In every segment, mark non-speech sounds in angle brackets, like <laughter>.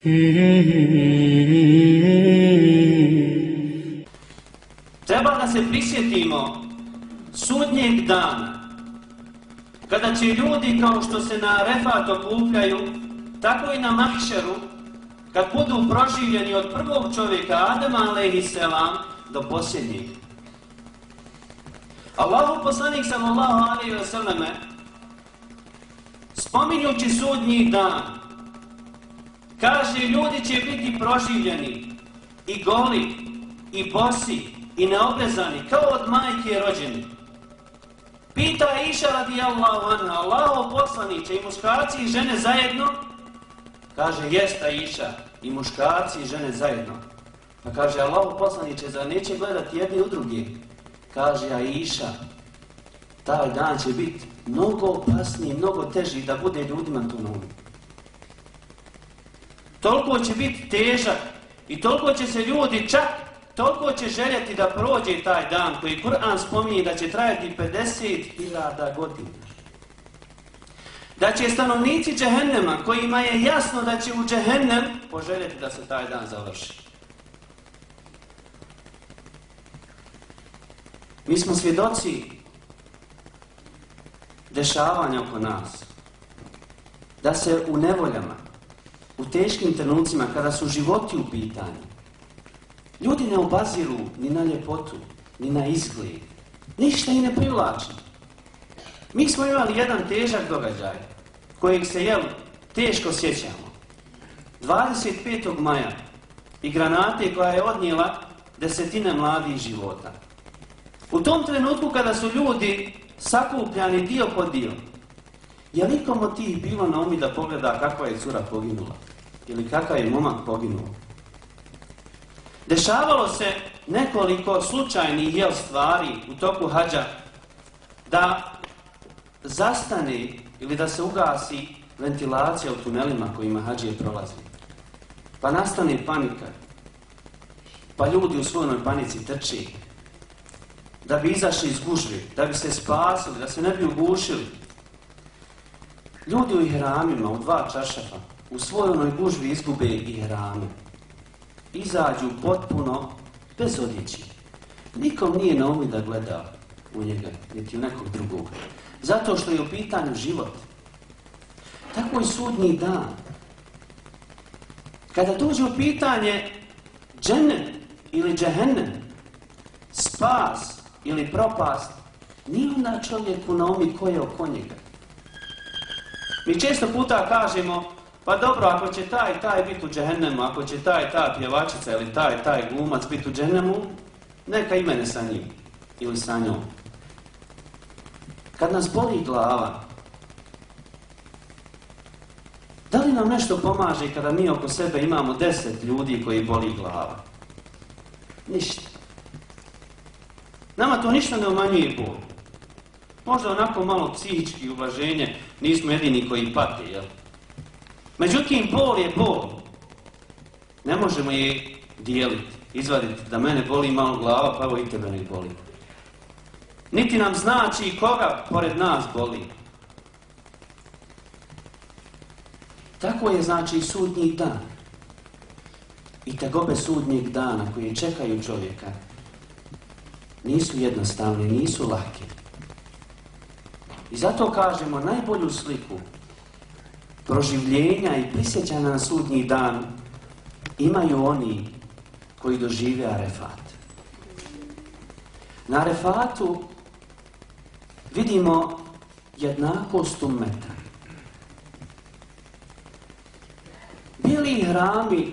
Treba da se prisjetimo sudnjeg dana, kada će ljudi kao što se na refat okupljaju, tako i na mahšeru, kad budu proživljeni od prvog čovjeka Adama a.s. do posljednjeg. Allahu poslanik sallallahu alaihi wa sallame spominjući sudnji dan kaže ljudi će biti proživljeni i goli i bosi i neobrezani kao od majke rođeni. Pita Iša radijallahu anha, Allaho poslaniće i muškarci i žene zajedno? Kaže, jesta Iša, i muškarci i žene zajedno. Pa kaže, Allaho poslaniće, zar neće gledati jedni u drugi? Kaže Aisha, taj dan će biti mnogo opasniji, mnogo teži da bude ljudima to na Toliko će biti težak i toliko će se ljudi čak, toliko će željeti da prođe taj dan koji Kur'an spominje da će trajati 50.000 godina. Da će stanovnici džehennema, kojima je jasno da će u džehennem, poželjeti da se taj dan završi. Mi smo svjedoci dešavanja oko nas. Da se u nevoljama, u teškim trenucima, kada su životi u pitanju, ljudi ne obaziru ni na ljepotu, ni na izgled. Ništa i ne privlači. Mi smo imali jedan težak događaj, kojeg se, jel, teško sjećamo. 25. maja i granate koja je odnijela desetine mladih života. U tom trenutku kada su ljudi sakupljani dio po dio, je li od tih bilo na umi da pogleda kakva je cura poginula? Ili kakav je momak poginuo? Dešavalo se nekoliko slučajnih jel stvari u toku hađa da zastane ili da se ugasi ventilacija u tunelima kojima hađije prolazi. Pa nastane panika. Pa ljudi u svojoj panici trči da bi izašli iz gužve, da bi se spasili, da se ne bi ugušili. Ljudi u ihramima, u dva čašafa, u svojoj gužvi izgube ihrame. Izađu potpuno bez odjeći. Nikom nije na umu da gleda u njega, niti u nekog drugog. Zato što je u pitanju život. Tako i sudnji dan. Kada dođe u pitanje džennet ili džehennem, spas, ili propast, nije onda čovjeku na umi ko je oko njega. Mi često puta kažemo, pa dobro, ako će taj taj biti u džehennemu, ako će taj ta pjevačica ili taj taj glumac biti u džehennemu, neka i mene sa njim ili sa njom. Kad nas boli glava, da li nam nešto pomaže kada mi oko sebe imamo deset ljudi koji boli glava? Ništa. Nama to ništa ne umanjuje bol. Možda onako malo psihički uvaženje, nismo jedini koji pati, jel? Međutim, bol je bol. Ne možemo je dijeliti, izvaditi da mene boli malo glava, pa evo i tebe ne boli. Niti nam znači koga pored nas boli. Tako je znači sudnji dan. I tegobe sudnjeg dana koji čekaju čovjeka nisu jednostavne, nisu lake. I zato kažemo najbolju sliku proživljenja i prisjećanja na sudnji dan imaju oni koji dožive Arefat. Na Arefatu vidimo jednakost umeta. Bili hrami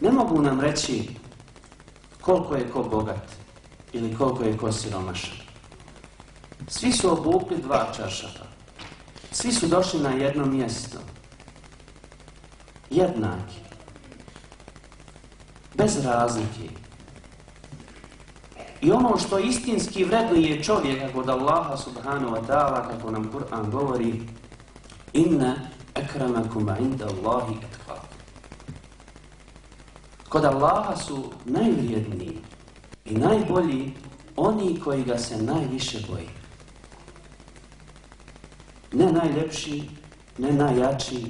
ne mogu nam reći koliko je ko bogat ili koliko je ko siromašan. Svi su obukli dva čašafa. Svi su došli na jedno mjesto. Jednaki. Bez razlike. I ono što istinski vrednuje čovjeka kod Allaha subhanahu wa ta'ala, kako nam Kur'an govori, inna akramakum inda Allahi Kod Allaha su najvrijedniji i najbolji oni koji ga se najviše boji. Ne najljepši, ne najjači,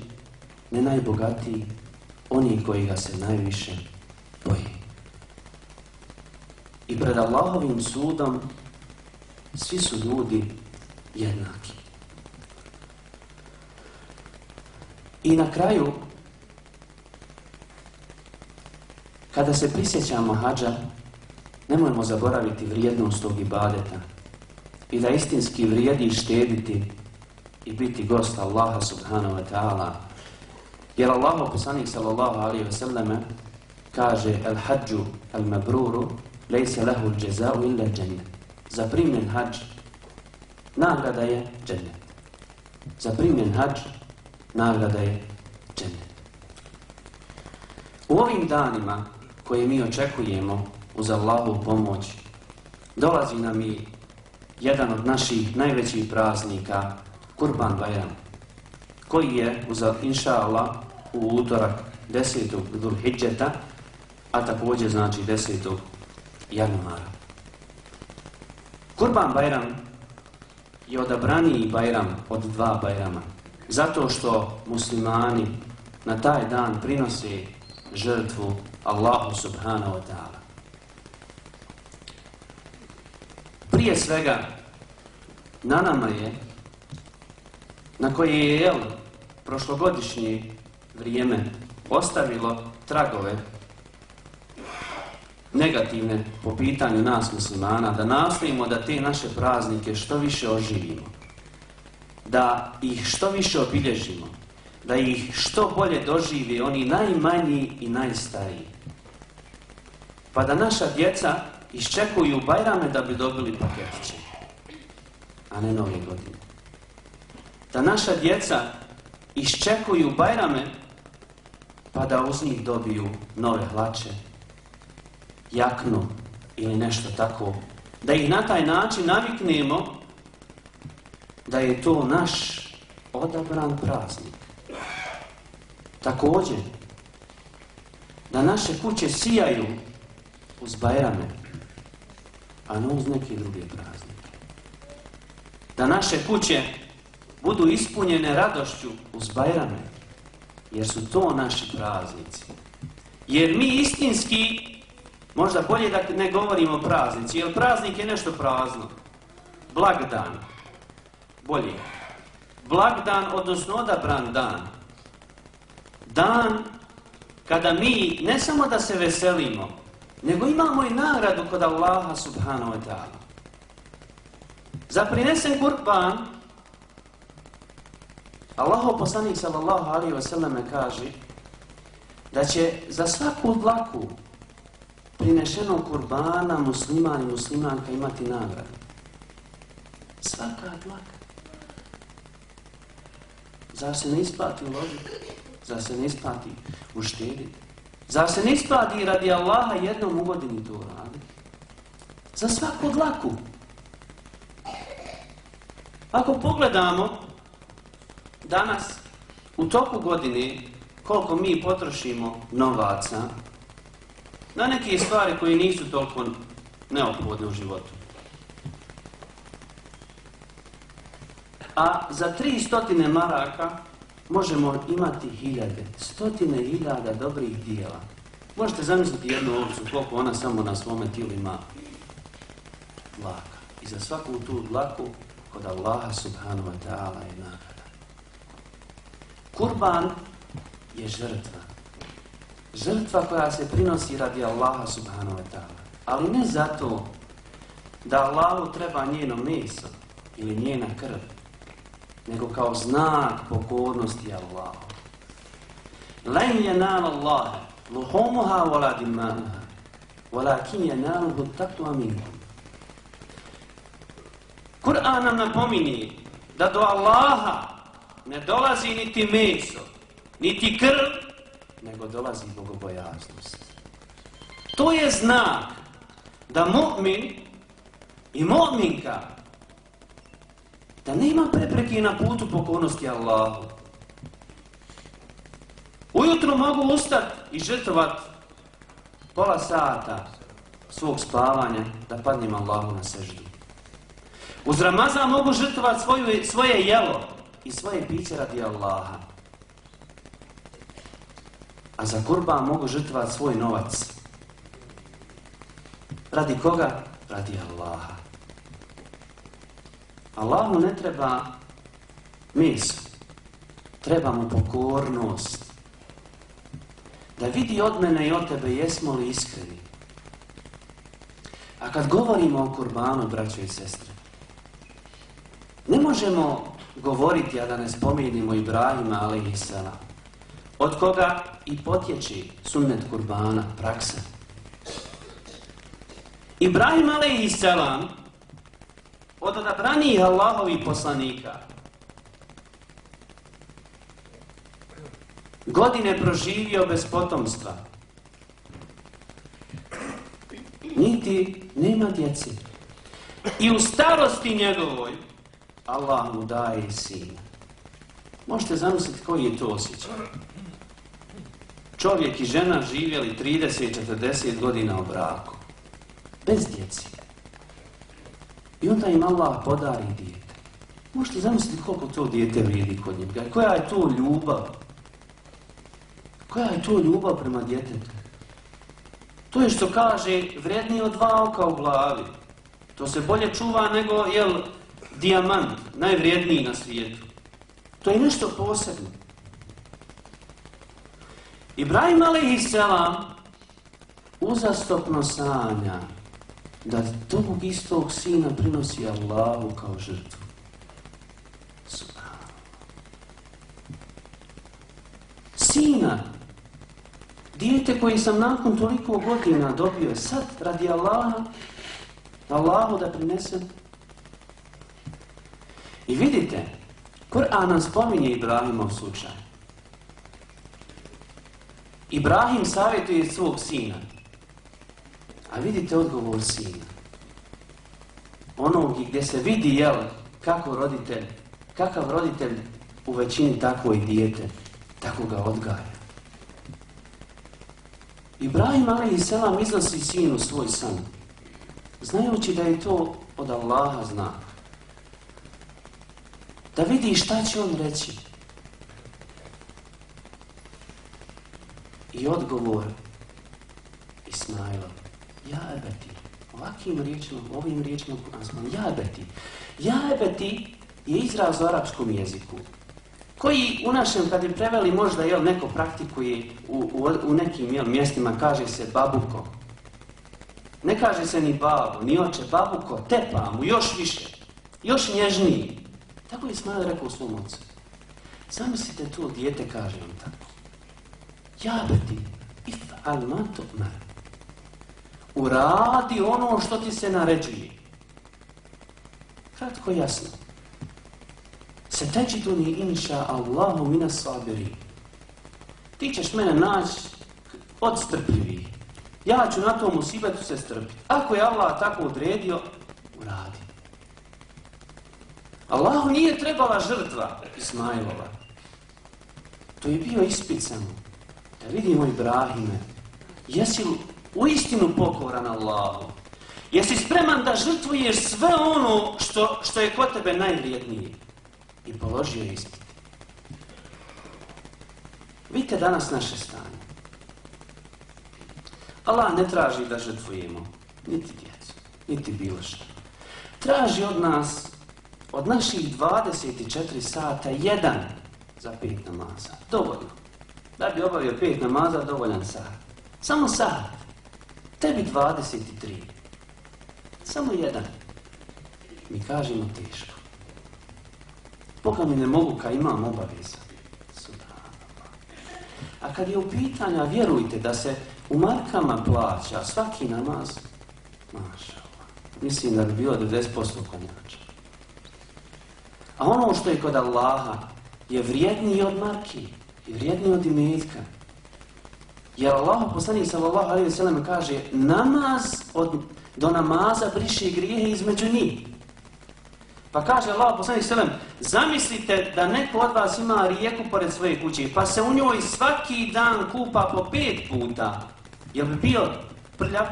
ne najbogatiji. oni koji ga se najviše boji. I pred Allahovim sudom svi su ljudi jednaki. I na kraju, kada se prisjećamo hađa, nemojmo zaboraviti vrijednost tog ibadeta i da istinski vrijedi štediti i biti gost Allaha subhanahu wa ta'ala. Jer Allah poslanik sallallahu alaihi wa sallam kaže el hađu el mabruru lejse lehu džezau illa džennet. Za primjen hađ nagrada je džennet. Za primjen hađ nagrada je džennet. U ovim danima koje mi očekujemo uz Allahu pomoć dolazi nam i jedan od naših najvećih praznika Kurban Bajram koji je uz inša Allah u utorak 10. Dhul a također znači 10. januara. Kurban Bajram je odabraniji Bajram od dva Bajrama zato što muslimani na taj dan prinose žrtvu Allahu subhanahu wa ta'ala. Prije svega, na nama je, na koje je, jel, prošlogodišnje vrijeme ostavilo tragove negativne po pitanju nas muslimana, da nastojimo da te naše praznike što više oživimo, da ih što više obilježimo, da ih što bolje doživi oni najmanji i najstariji. Pa da naša djeca iščekuju Bajrame da bi dobili paketiće, a ne nove godine. Da naša djeca iščekuju Bajrame pa da uz njih dobiju nove hlače, jaknu ili nešto tako. Da ih na taj način naviknemo da je to naš odabran praznik. Također, da naše kuće sijaju uz Bajrame, a ne uz neke druge praznike. Da naše kuće budu ispunjene radošću uz Bajrame, jer su to naši praznici. Jer mi istinski, možda bolje da ne govorimo praznici, jer praznik je nešto prazno. Blagdan, bolje. Blagdan, odnosno odabran dan. Dan kada mi ne samo da se veselimo, nego imamo i nagradu kod Allaha subhanahu wa ta'ala. Za prinesen kurban, Allaho poslanik sallallahu alaihi wa sallam kaže da će za svaku dlaku prinešenog kurbana musliman i muslimanka imati nagradu. Svaka dlaka. Zar se ne isplati uložiti? Zar se ne isplati uštediti? Zar se ne isplati radi Allaha jednom u to radi? Za svaku dlaku. Ako pogledamo danas u toku godine koliko mi potrošimo novaca na neke stvari koje nisu toliko neophodne u životu. A za tri stotine maraka možemo imati hiljade, stotine hiljada dobrih dijela. Možete zamisliti jednu ovcu, koliko ona samo na svome tijelu ima dlaka. I za svaku tu dlaku kod Allaha subhanahu wa ta'ala je nagrada. Kurban je žrtva. Žrtva koja se prinosi radi Allaha subhanahu wa ta'ala. Ali ne zato da Allahu treba njeno meso ili njena krv, nego kao znak pokornosti Allahu. Len je nal Allahe, luhomuha wala dimanuha, walakin je naluhu taktu minkum. Kur'an nam napominje da do Allaha ne dolazi niti meso, niti krv, nego dolazi bogobojaznost. To je znak da mu'min i mu'minka da nema prepreke na putu pokornosti Allahu. Ujutro mogu ustati i žrtovat pola sata svog spavanja da padnem Allahu na seždu. Uz Ramazan mogu žrtvovat svoju, svoje jelo i svoje piće radi Allaha. A za kurban mogu žrtvati svoj novac. Radi koga? Radi Allaha. Allahu ne treba meso. Treba mu pokornost. Da vidi od mene i od tebe jesmo li iskreni. A kad govorimo o kurbanu, braćo i sestre, ne možemo govoriti, a da ne spominimo Ibrahima, ali i sela, od koga i potječi sunnet kurbana, praksa. Ibrahim a.s. od odabranijih Allahovih poslanika godine proživio bez potomstva. Niti nema djeci. I u starosti njegovoj Allah mu daje sina. Možete zamisliti koji je to osjećaj. Čovjek i žena živjeli 30-40 godina u braku. Bez djeci. I onda im Allah podari dijete. Možete zamisliti koliko to dijete vrijedi kod njega. Koja je to ljubav? Koja je to ljubav prema djetetu? To je što kaže vrednije od dva oka u glavi. To se bolje čuva nego, jel, dijamant, najvrijedniji na svijetu. To je nešto posebno. Ibrahim a.s. uzastopno sanja da tog istog sina prinosi Allahu kao žrtvu. Sina, dijete koji sam nakon toliko godina dobio sad radi Allaha, Allahu da prinesem i vidite, Kur'an nam spominje Ibrahimov slučaj. Ibrahim savjetuje svog sina. A vidite odgovor sina. Onog gdje se vidi, jel, kako roditelj, kakav roditelj u većini takvo i dijete, tako ga odgaja. Ibrahim a.s. iznosi sinu svoj san, znajući da je to od Allaha znak. Da vidi šta će on reći. I odgovor Ismaila, ja ebeti, ovakvim riječima, ovim riječima ja ebeti. Ja ebeti je izraz u arapskom jeziku, koji u našem, kad bi preveli, možda jel, neko praktikuje u, u, u nekim jel, mjestima, kaže se babuko. Ne kaže se ni babo, ni oče, babuko, tepa mu, još više, još nježniji. Tako je Ismail rekao svom ocu. Zamislite to, dijete kaže on tako. Ti, if al me. Uradi ono što ti se naređuje. Kratko jasno. Se teđi tu ni inša Allahu mina sabiri. Ti ćeš mene naći od strpljivi. Ja ću na tom usibetu se strpiti. Ako je Allah tako odredio. Allahu nije trebala žrtva Ismailova. To je bio ispit samo. Da vidimo Ibrahime. Jesi li u istinu pokoran Allahu? Jesi spreman da žrtvuješ sve ono što, što je kod tebe najvrijednije? I položio ispit. Vidite danas naše stanje. Allah ne traži da žrtvujemo niti djecu, niti bilo što. Traži od nas od naših 24 sata jedan za pet namaza. Dovoljno. Da bi obavio pet namaza, dovoljan sat. Samo sat. Tebi 23. Samo jedan. Mi kažemo teško. Boga mi ne mogu, ka imam obaveza. A kad je u pitanja, vjerujte da se u markama plaća svaki namaz, maša Mislim da bi bilo 90% konjača. A ono što je kod Allaha je vrijedniji od marki i vrijedniji od imetka. Jer Allah poslanik sallallahu alaihi sallam kaže namaz od, do namaza briše grijehe između njih. Pa kaže Allah poslanik sallam zamislite da neko od vas ima rijeku pored svoje kuće pa se u njoj svaki dan kupa po pet puta. Jel bi bio prljav?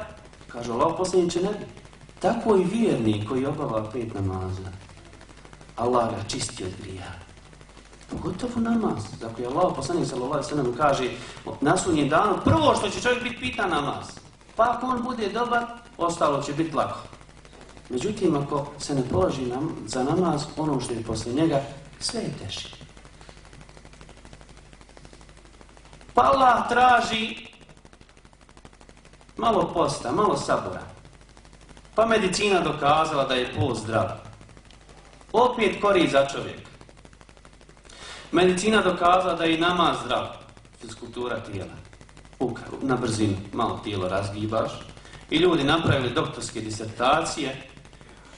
Kaže Allah poslanik ne bi. Tako i vjernik koji obava pet namaza. Allah ga čisti od grija. Pogotovo namaz. Dakle, Allah poslanik sallallahu alejhi kaže na sudnjem danu prvo što će čovjek biti pitan namaz. Pa ako on bude dobar, ostalo će biti lako. Međutim, ako se ne položi nam, za namaz, ono što je poslije njega, sve je teže. Pa Allah traži malo posta, malo sabora. Pa medicina dokazala da je pol zdrav. Opet kori za čovjek. Medicina dokazala da je i nama zdrav. Fiskultura tijela. na brzinu. Malo tijelo razgibaš. I ljudi napravili doktorske disertacije.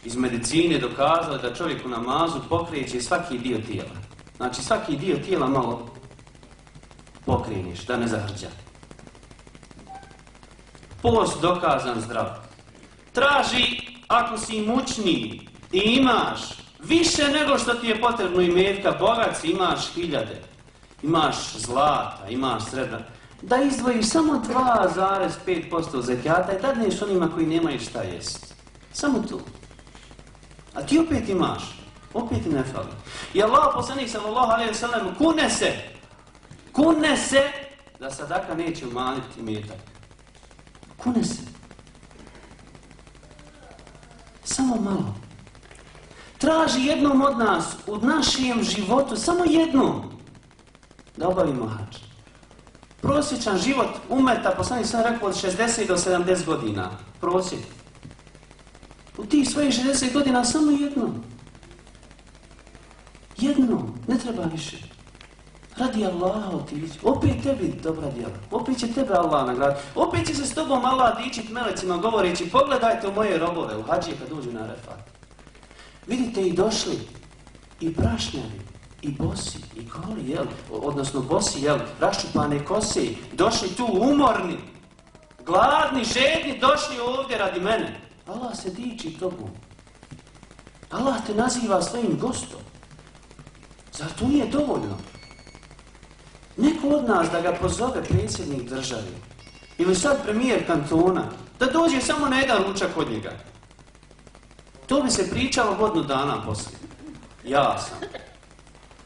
Iz medicine dokazali da čovjek u namazu pokreće svaki dio tijela. Znači svaki dio tijela malo pokreniš, da ne zahrđa. Post dokazan zdrav. Traži, ako si mučniji i imaš više nego što ti je potrebno i metka, bogat si, imaš hiljade, imaš zlata, imaš srebra, da izdvojiš samo 2,5% zekijata i dadneš onima koji nemaju šta jest. Samo tu. A ti opet imaš. Opet ne fali. I Allah poslanik sallallahu alaihi kune se, kune se da sadaka neće umaniti metak. Kune se. Samo malo. Traži jednom od nas u našem životu, samo jednom, da obavimo hač. Prosječan život umeta, poslanik sam rekao, od 60 do 70 godina. Prosjek. U tih svojih 60 godina samo jednom. Jednom. Ne treba više. Radi Allaha otići. Opet tebi dobra djela. Opet će tebe Allah nagraditi. Opet će se s tobom Allah dičit melecima govoreći pogledajte moje robove u hađije kad uđu na refat. Vidite i došli i brašnjari i bosi i koli, jel? Odnosno bosi, jel? Raščupane kose. Došli tu umorni. Gladni, žedni, došli ovdje radi mene. Allah se diči tobom. Allah te naziva svojim gostom. Zar to nije dovoljno? Neko od nas da ga pozove predsjednik države ili sad premijer kantona, da dođe samo na jedan ručak od njega. To bi se pričalo godinu dana poslije. Ja sam.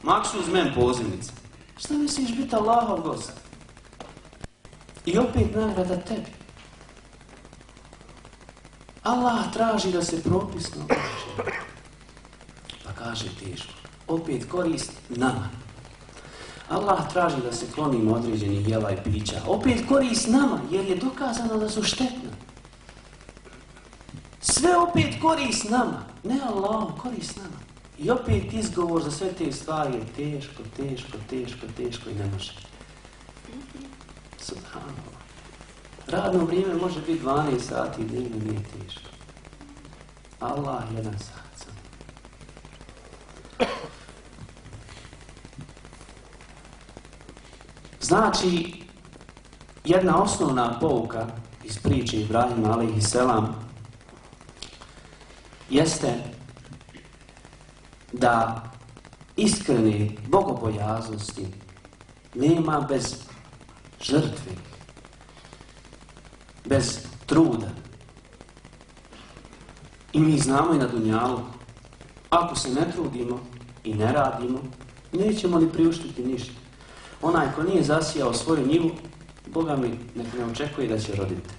Maksu uz men pozivnica. Šta misliš biti Allahov gost? I opet nagrada tebi. Allah traži da se propisno Pa kaže teško. Opet korist nama. Allah traži da se klonimo određenih jela i pića. Opet korist nama, jer je dokazano da su štetna. Sve opet korist nama. Ne Allah, korist nama. I opet izgovor za sve te stvari je teško, teško, teško, teško i ne može. Subhanallah. Radno vrijeme može biti 12 sati dnevno nije teško. Allah jedan sat. Znači, jedna osnovna pouka iz priče Ibrahima alaihi selam jeste da iskrene bogobojaznosti nema bez žrtve, bez truda. I mi znamo i na Dunjalu, ako se ne trudimo i ne radimo, nećemo li priuštiti ništa. Onaj ko nije zasijao svoju njivu, Boga mi ne očekuje da će roditi.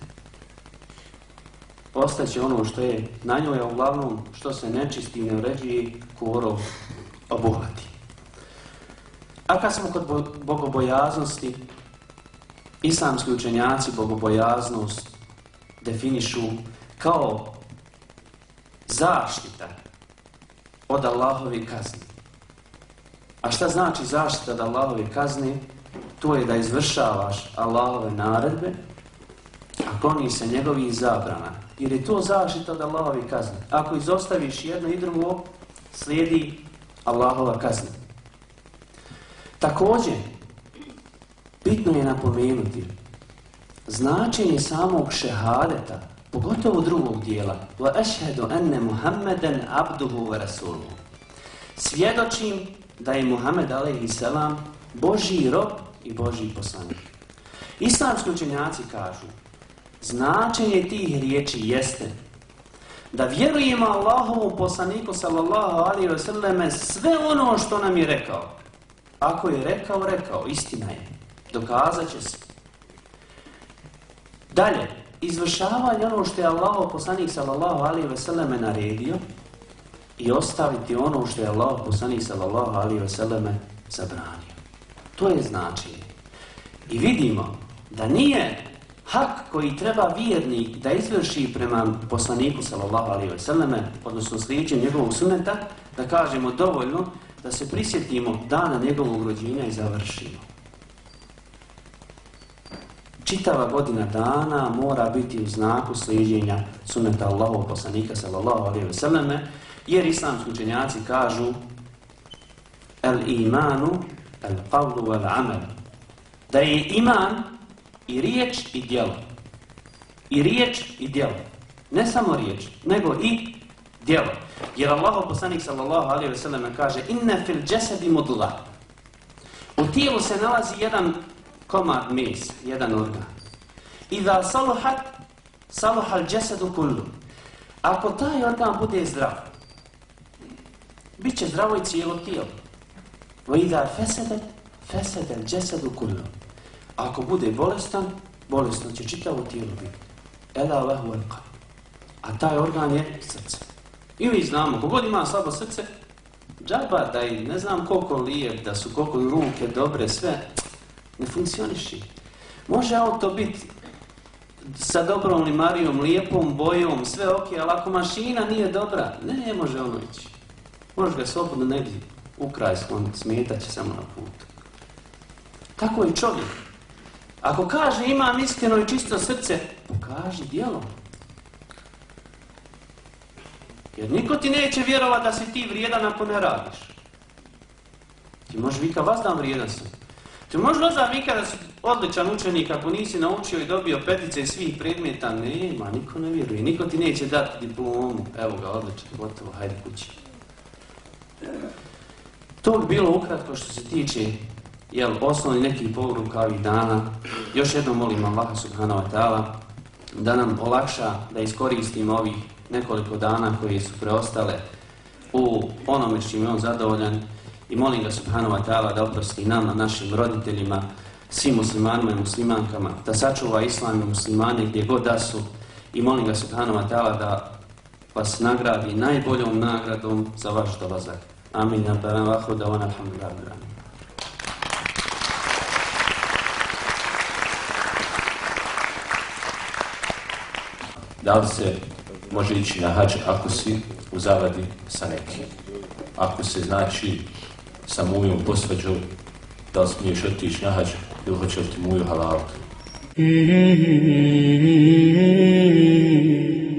Ostaće ono što je na njoj, a uglavnom što se nečisti ne uređuje, korov obuhvati. A kad smo kod bogobojaznosti, islamski učenjaci bogobojaznost definišu kao zaštita od Allahove kazni. A šta znači zaštita od Allahove kazne? To je da izvršavaš Allahove naredbe, a kloni se njegovih zabrana. Jer je to zaštita od Allahove kazne. Ako izostaviš jedno i drugo, slijedi Allahova kazna. Također, bitno je napomenuti značenje samog šehadeta, pogotovo drugog dijela, wa ashhadu anna Muhammeden abduhu wa rasuluhu. Svjedočim da je Muhammed a.s. Božji rob i Božji poslanik. Islamski učenjaci kažu, značenje tih riječi jeste da vjerujemo Allahovom poslaniku sallallahu alaihi selleme sve ono što nam je rekao. Ako je rekao, rekao, istina je. Dokazat će se. Dalje, izvršavanje ono što je Allah poslanik sallallahu alaihi selleme naredio i ostaviti ono što je Allah poslanik sallallahu alaihi selleme zabranio. To je značenje. I vidimo da nije hak koji treba vjernik da izvrši prema poslaniku sallallahu alaihi ve selleme, odnosno slijedjenju njegovog suneta, da kažemo dovoljno da se prisjetimo dana njegovog rođenja i završimo. Čitava godina dana mora biti u znaku slijedjenja suneta Allahov poslanika sallallahu alaihi ve selleme, jer islamski učenjaci kažu el imanu el qavlu el amel da je iman i riječ i djelo. I riječ i djelo. Ne samo riječ, nego i djelo. Jer Allah poslanik sallallahu alaihi ve sellem kaže inne fil džesedi mudla. U tijelu se nalazi jedan komad mes, jedan organ. I da saluhat, saluhal džesedu kullu. Ako taj organ bude zdrav, bit će zdravo i cijelo tijelo. Va idha fesedet, fesedel džesedu kullu. Ako bude bolestan, bolestan će čitavo tijelo biti. Ela lehu A taj organ je srce. I mi znamo, kogod ima slabo srce, džaba da i ne znam koliko lijep, da su koliko ruke dobre, sve, ne funkcioniši. Može auto biti sa dobrom limarijom, lijepom bojom, sve ok, ali ako mašina nije dobra, ne, ne može ono ići. Možeš ga slobodno negdje ukraj skloniti, smetat će samo na putu. Tako i čovjek. Ako kaže imam iskreno i čisto srce, pokaži djelom. Jer niko ti neće vjerovati da si ti vrijedan ako ne radiš. Ti možeš vika, vas dam vrijedan sam. Ti možeš vas vika da si odličan učenik ako nisi naučio i dobio petice svih predmeta. Nema, niko ne vjeruje. Niko ti neće dati diplomu. Evo ga, odličan, gotovo, hajde kući. To bi bilo ukratko što se tiče jel, osnovni nekih poruka ovih dana. Još jednom molim Allaha subhanahu wa ta'ala da nam olakša da iskoristimo ovih nekoliko dana koji su preostale u onome čim je on zadovoljan i molim ga subhanahu wa ta'ala da oprosti nama, našim roditeljima, svim muslimanima i muslimankama, da sačuva islam i muslimane gdje god da su i molim ga subhanahu wa ta'ala da vas nagradi najboljom nagradom za vaš dolazak. Amin. Alhamdulillah. Da li se može ići na hađ ako si u zavadi sa nekim? Ako se znači sa mujom posvađao, da li smiješ otići na hađ ili hoće ti muju? <laughs>